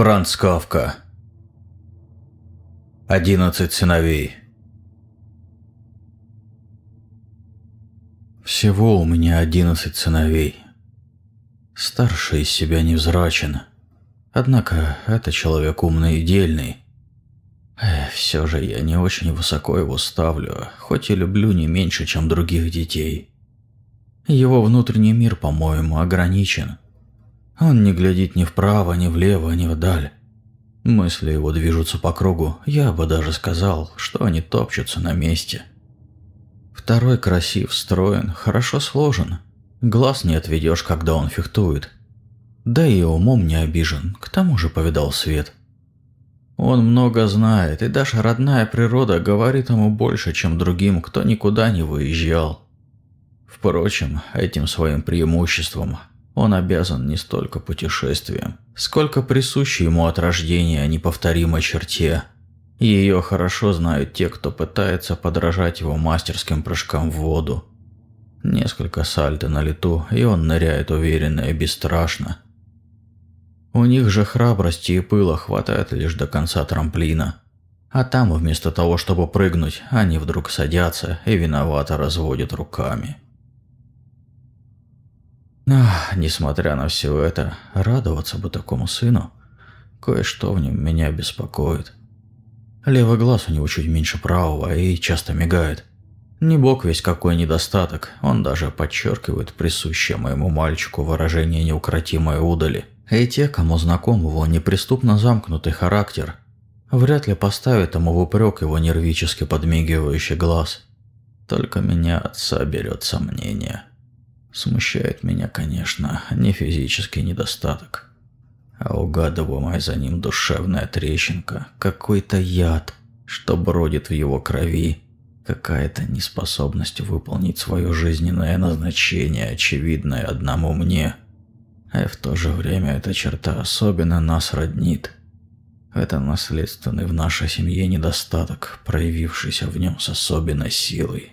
Франц Кавка. Одиннадцать сыновей. Всего у меня одиннадцать сыновей. Старший из себя невзрачен. Однако это человек умный и дельный. Эх, все же я не очень высоко его ставлю, хоть и люблю не меньше, чем других детей. Его внутренний мир, по-моему, ограничен. Он не глядит ни вправо, ни влево, ни вдаль. Мысли его движутся по кругу, я бы даже сказал, что они топчутся на месте. Второй красив, строен, хорошо сложен. Глаз не отведешь, когда он фехтует. Да и умом не обижен, к тому же повидал свет. Он много знает, и даже родная природа говорит ему больше, чем другим, кто никуда не выезжал. Впрочем, этим своим преимуществом он обязан не столько путешествиям, сколько присущей ему от рождения неповторимой черте. Ее хорошо знают те, кто пытается подражать его мастерским прыжкам в воду. Несколько сальто на лету, и он ныряет уверенно и бесстрашно. У них же храбрости и пыла хватает лишь до конца трамплина. А там вместо того, чтобы прыгнуть, они вдруг садятся и виновато разводят руками. Ах, несмотря на все это, радоваться бы такому сыну. Кое-что в нем меня беспокоит. Левый глаз у него чуть меньше правого и часто мигает. Не бог весь какой недостаток, он даже подчеркивает присущее моему мальчику выражение неукротимой удали. И те, кому знаком его неприступно замкнутый характер, вряд ли поставят ему в упрек его нервически подмигивающий глаз. Только меня отца берет сомнение. Смущает меня, конечно, не физический недостаток, а угадываемая за ним душевная трещинка, какой-то яд, что бродит в его крови, какая-то неспособность выполнить свое жизненное назначение, очевидное одному мне. А в то же время эта черта особенно нас роднит. Это наследственный в нашей семье недостаток, проявившийся в нем с особенной силой.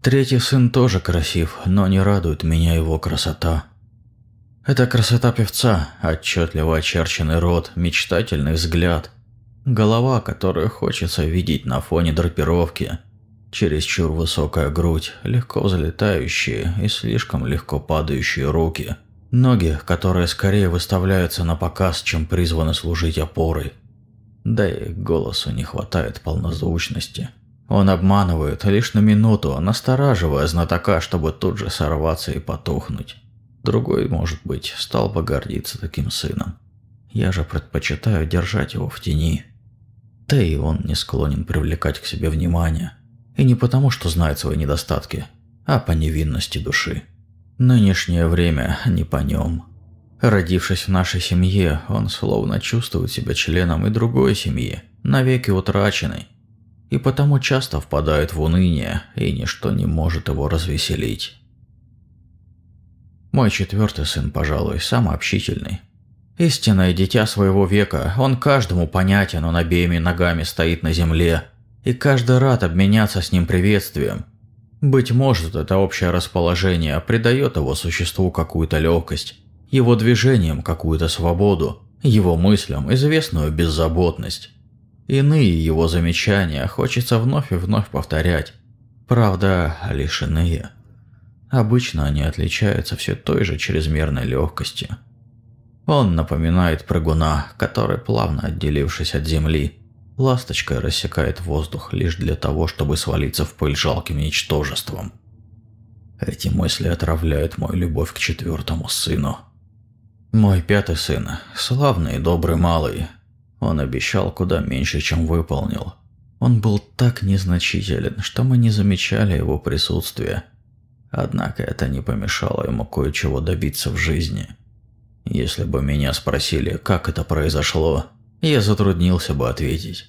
Третий сын тоже красив, но не радует меня его красота. Это красота певца, отчетливо очерченный рот, мечтательный взгляд, голова, которую хочется видеть на фоне драпировки, чересчур высокая грудь, легко взлетающие и слишком легко падающие руки, ноги, которые скорее выставляются на показ, чем призваны служить опорой. Да и голосу не хватает полнозвучности. Он обманывает лишь на минуту, настораживая знатока, чтобы тут же сорваться и потухнуть. Другой, может быть, стал бы гордиться таким сыном. Я же предпочитаю держать его в тени. Да и он не склонен привлекать к себе внимание. И не потому, что знает свои недостатки, а по невинности души. Нынешнее время не по нем. Родившись в нашей семье, он словно чувствует себя членом и другой семьи, навеки утраченной, и потому часто впадает в уныние, и ничто не может его развеселить. Мой четвертый сын, пожалуй, самый общительный. Истинное дитя своего века, он каждому понятен, он обеими ногами стоит на земле, и каждый рад обменяться с ним приветствием. Быть может, это общее расположение придает его существу какую-то легкость, его движениям какую-то свободу, его мыслям известную беззаботность. Иные его замечания хочется вновь и вновь повторять. Правда, лишь иные. Обычно они отличаются все той же чрезмерной легкостью. Он напоминает прыгуна, который, плавно отделившись от земли, ласточкой рассекает воздух лишь для того, чтобы свалиться в пыль жалким ничтожеством. Эти мысли отравляют мою любовь к четвертому сыну. Мой пятый сын, славный и добрый малый, он обещал куда меньше, чем выполнил. Он был так незначителен, что мы не замечали его присутствия. Однако это не помешало ему кое-чего добиться в жизни. Если бы меня спросили, как это произошло, я затруднился бы ответить.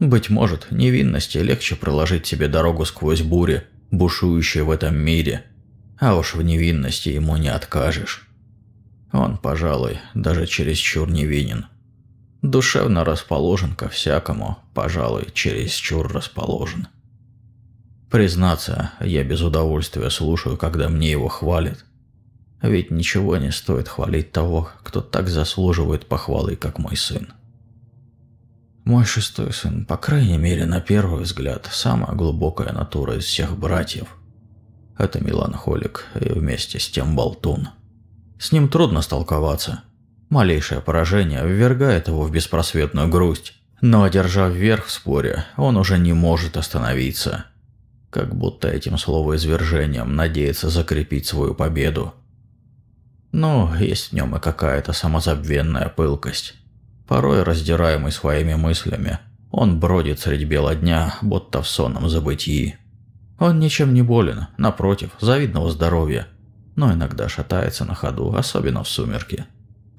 Быть может, невинности легче проложить себе дорогу сквозь бури, бушующие в этом мире, а уж в невинности ему не откажешь. Он, пожалуй, даже чересчур невинен. Душевно расположен ко всякому, пожалуй, чересчур расположен. Признаться, я без удовольствия слушаю, когда мне его хвалят. Ведь ничего не стоит хвалить того, кто так заслуживает похвалы, как мой сын. Мой шестой сын, по крайней мере, на первый взгляд, самая глубокая натура из всех братьев. Это меланхолик и вместе с тем болтун. С ним трудно столковаться. Малейшее поражение ввергает его в беспросветную грусть. Но, одержав верх в споре, он уже не может остановиться. Как будто этим словоизвержением надеется закрепить свою победу. Но есть в нем и какая-то самозабвенная пылкость. Порой раздираемый своими мыслями, он бродит средь бела дня, будто в сонном забытии. Он ничем не болен, напротив, завидного здоровья, но иногда шатается на ходу, особенно в сумерки,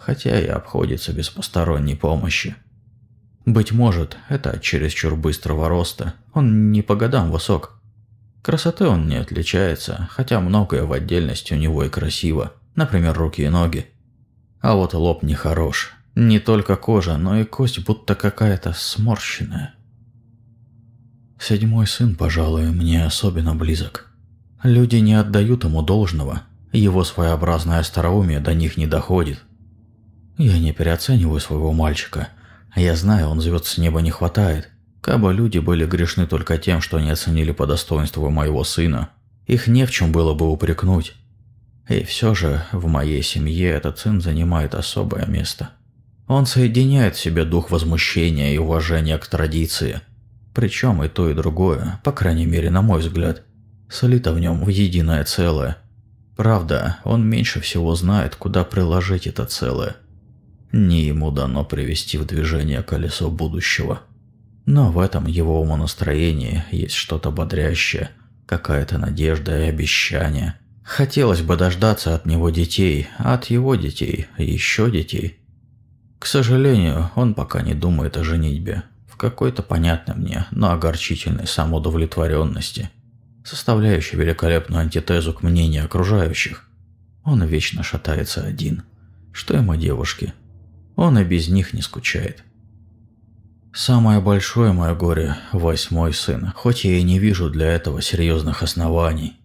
хотя и обходится без посторонней помощи. Быть может, это от чересчур быстрого роста, он не по годам высок. Красоты он не отличается, хотя многое в отдельности у него и красиво, например, руки и ноги. А вот лоб нехорош, не только кожа, но и кость будто какая-то сморщенная. Седьмой сын, пожалуй, мне особенно близок. Люди не отдают ему должного, его своеобразное остроумие до них не доходит. Я не переоцениваю своего мальчика. Я знаю, он звезд с неба не хватает. Кабы люди были грешны только тем, что не оценили по достоинству моего сына, их не в чем было бы упрекнуть. И все же в моей семье этот сын занимает особое место. Он соединяет в себе дух возмущения и уважения к традиции. Причем и то, и другое, по крайней мере, на мой взгляд, слито в нем в единое целое. Правда, он меньше всего знает, куда приложить это целое. Не ему дано привести в движение колесо будущего. Но в этом его умонастроении есть что-то бодрящее, какая-то надежда и обещание. Хотелось бы дождаться от него детей, от его детей еще детей – к сожалению, он пока не думает о женитьбе. В какой-то понятной мне, но огорчительной самоудовлетворенности, составляющей великолепную антитезу к мнению окружающих. Он вечно шатается один. Что ему девушки? Он и без них не скучает. Самое большое мое горе – восьмой сын, хоть я и не вижу для этого серьезных оснований.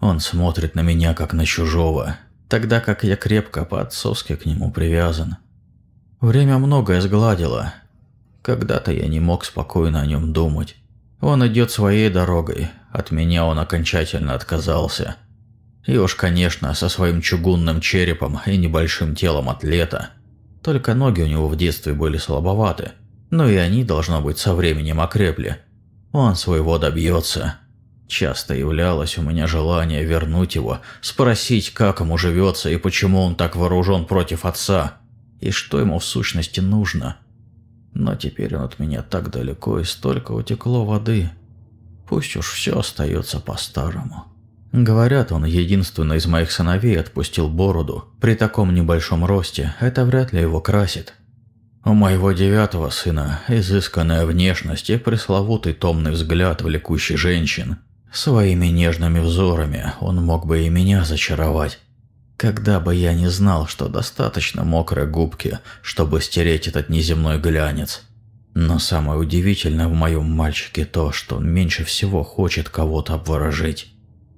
Он смотрит на меня как на чужого, тогда как я крепко по-отцовски к нему привязан. Время многое сгладило. Когда-то я не мог спокойно о нем думать. Он идет своей дорогой, от меня он окончательно отказался. И уж, конечно, со своим чугунным черепом и небольшим телом атлета. Только ноги у него в детстве были слабоваты, но и они, должно быть, со временем окрепли. Он своего добьется. Часто являлось у меня желание вернуть его, спросить, как ему живется и почему он так вооружен против отца и что ему в сущности нужно. Но теперь он от меня так далеко и столько утекло воды. Пусть уж все остается по-старому. Говорят, он единственный из моих сыновей отпустил бороду. При таком небольшом росте это вряд ли его красит. У моего девятого сына изысканная внешность и пресловутый томный взгляд влекущий женщин. Своими нежными взорами он мог бы и меня зачаровать. Когда бы я не знал, что достаточно мокрой губки, чтобы стереть этот неземной глянец. Но самое удивительное в моем мальчике то, что он меньше всего хочет кого-то обворожить.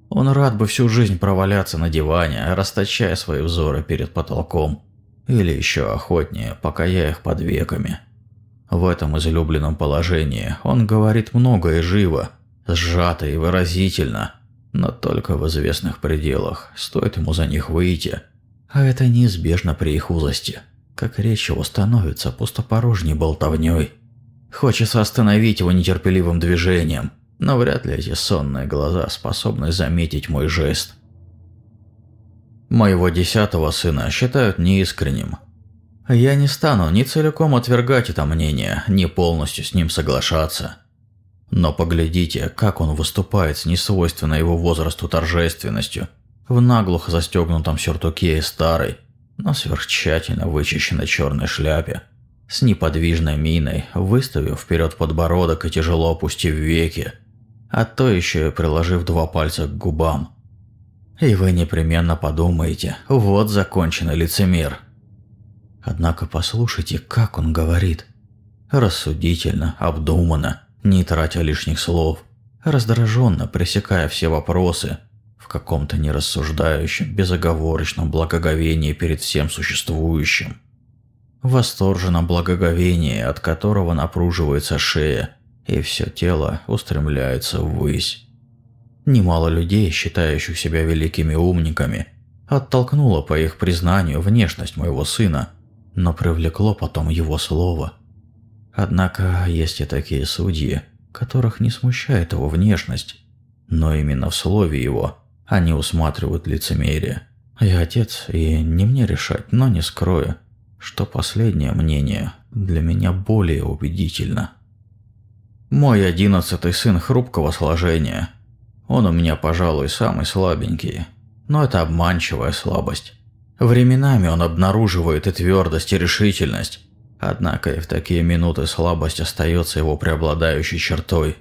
Он рад бы всю жизнь проваляться на диване, расточая свои взоры перед потолком. Или еще охотнее, пока я их под веками. В этом излюбленном положении он говорит много и живо, сжато и выразительно – но только в известных пределах, стоит ему за них выйти. А это неизбежно при их узости, как речь его становится пустопорожней болтовней. Хочется остановить его нетерпеливым движением, но вряд ли эти сонные глаза способны заметить мой жест. Моего десятого сына считают неискренним. Я не стану ни целиком отвергать это мнение, ни полностью с ним соглашаться. Но поглядите, как он выступает с несвойственной его возрасту торжественностью, в наглухо застегнутом сюртуке и старой, но сверхтщательно вычищенной черной шляпе, с неподвижной миной, выставив вперед подбородок и тяжело опустив веки, а то еще и приложив два пальца к губам. И вы непременно подумаете, вот законченный лицемер. Однако послушайте, как он говорит. Рассудительно, обдуманно, не тратя лишних слов, раздраженно пресекая все вопросы, в в каком-то нерассуждающем, безоговорочном благоговении перед всем существующим. Восторженном благоговении, от которого напруживается шея, и все тело устремляется ввысь. Немало людей, считающих себя великими умниками, оттолкнуло по их признанию внешность моего сына, но привлекло потом его слово. Однако есть и такие судьи, которых не смущает его внешность, но именно в слове его они усматривают лицемерие. Я отец, и не мне решать, но не скрою, что последнее мнение для меня более убедительно. Мой одиннадцатый сын хрупкого сложения. Он у меня, пожалуй, самый слабенький, но это обманчивая слабость. Временами он обнаруживает и твердость, и решительность, однако и в такие минуты слабость остается его преобладающей чертой.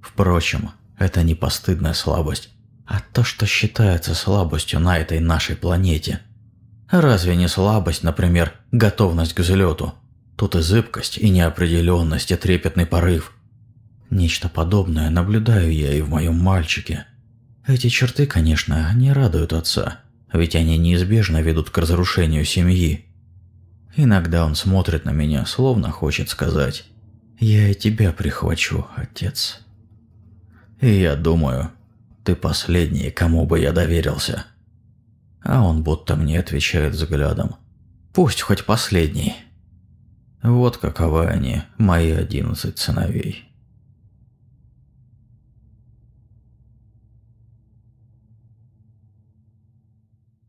Впрочем, это не постыдная слабость, а то, что считается слабостью на этой нашей планете. Разве не слабость, например, готовность к взлету? Тут и зыбкость, и неопределенность, и трепетный порыв. Нечто подобное наблюдаю я и в моем мальчике. Эти черты, конечно, не радуют отца, ведь они неизбежно ведут к разрушению семьи. Иногда он смотрит на меня, словно хочет сказать «Я и тебя прихвачу, отец». И я думаю, ты последний, кому бы я доверился. А он будто мне отвечает взглядом. Пусть хоть последний. Вот каковы они, мои одиннадцать сыновей.